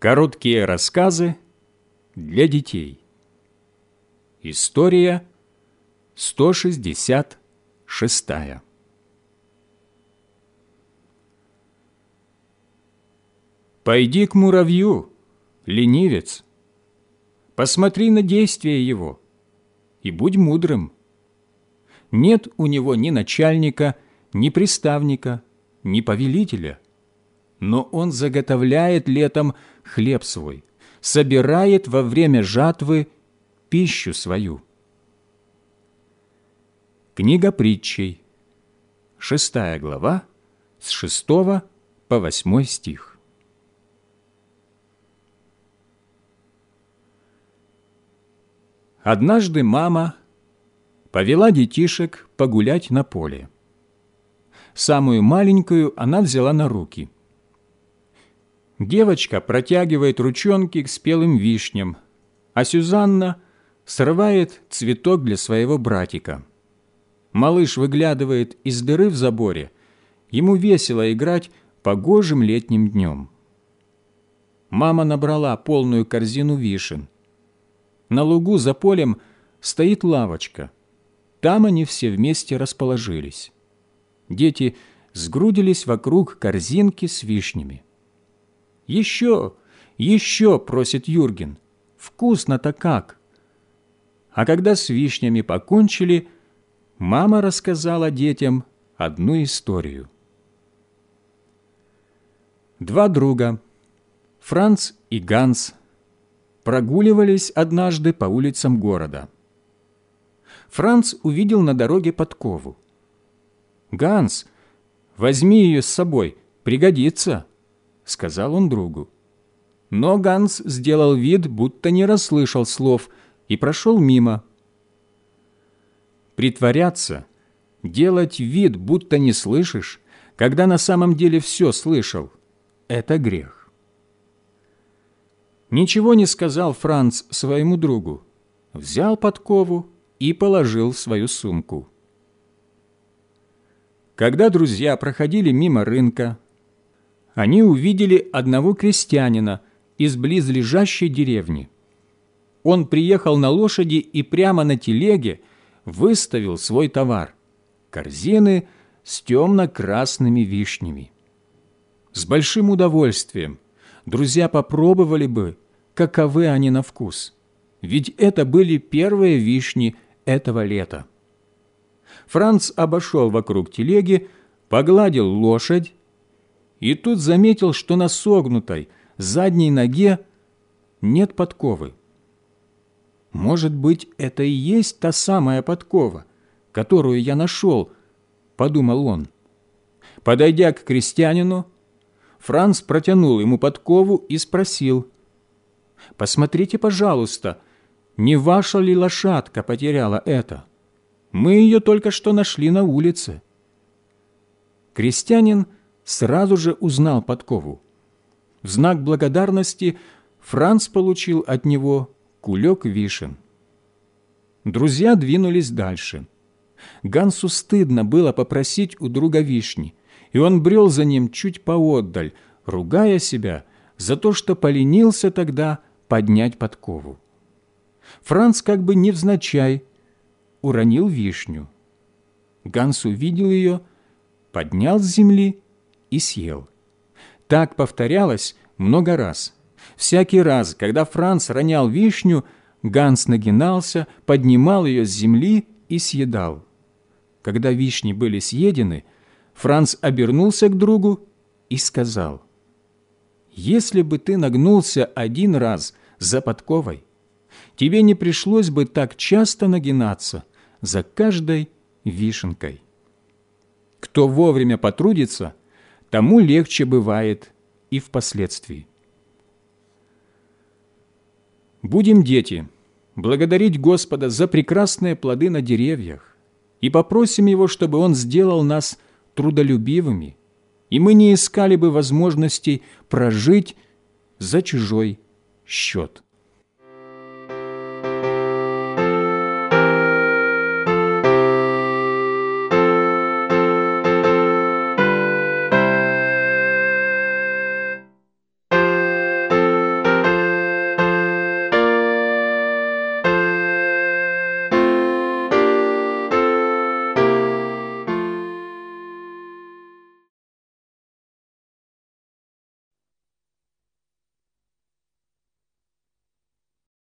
Короткие рассказы для детей. История 166. Пойди к муравью, ленивец, посмотри на действия его и будь мудрым. Нет у него ни начальника, ни приставника, ни повелителя – но он заготовляет летом хлеб свой, собирает во время жатвы пищу свою. Книга притчей, шестая глава, с шестого по восьмой стих. Однажды мама повела детишек погулять на поле. Самую маленькую она взяла на руки – Девочка протягивает ручонки к спелым вишням, а Сюзанна срывает цветок для своего братика. Малыш выглядывает из дыры в заборе. Ему весело играть погожим летним днем. Мама набрала полную корзину вишен. На лугу за полем стоит лавочка. Там они все вместе расположились. Дети сгрудились вокруг корзинки с вишнями. «Еще, еще!» – просит Юрген. «Вкусно-то как!» А когда с вишнями покончили, мама рассказала детям одну историю. Два друга, Франц и Ганс, прогуливались однажды по улицам города. Франц увидел на дороге подкову. «Ганс, возьми ее с собой, пригодится», сказал он другу. Но Ганс сделал вид, будто не расслышал слов, и прошел мимо. Притворяться, делать вид, будто не слышишь, когда на самом деле все слышал – это грех. Ничего не сказал Франц своему другу, взял подкову и положил в свою сумку. Когда друзья проходили мимо рынка, они увидели одного крестьянина из близлежащей деревни. Он приехал на лошади и прямо на телеге выставил свой товар – корзины с темно-красными вишнями. С большим удовольствием друзья попробовали бы, каковы они на вкус, ведь это были первые вишни этого лета. Франц обошел вокруг телеги, погладил лошадь и тут заметил, что на согнутой задней ноге нет подковы. «Может быть, это и есть та самая подкова, которую я нашел», — подумал он. Подойдя к крестьянину, Франц протянул ему подкову и спросил, «Посмотрите, пожалуйста, не ваша ли лошадка потеряла это? Мы ее только что нашли на улице». Крестьянин — сразу же узнал подкову. В знак благодарности Франц получил от него кулек вишен. Друзья двинулись дальше. Гансу стыдно было попросить у друга вишни, и он брел за ним чуть поотдаль, ругая себя за то, что поленился тогда поднять подкову. Франц как бы невзначай уронил вишню. Ганс увидел ее, поднял с земли и съел. Так повторялось много раз. Всякий раз, когда Франц ронял вишню, Ганс нагинался, поднимал ее с земли и съедал. Когда вишни были съедены, Франц обернулся к другу и сказал, «Если бы ты нагнулся один раз за подковой, тебе не пришлось бы так часто нагинаться за каждой вишенкой. Кто вовремя потрудится, тому легче бывает и впоследствии. Будем, дети, благодарить Господа за прекрасные плоды на деревьях и попросим Его, чтобы Он сделал нас трудолюбивыми, и мы не искали бы возможностей прожить за чужой счет.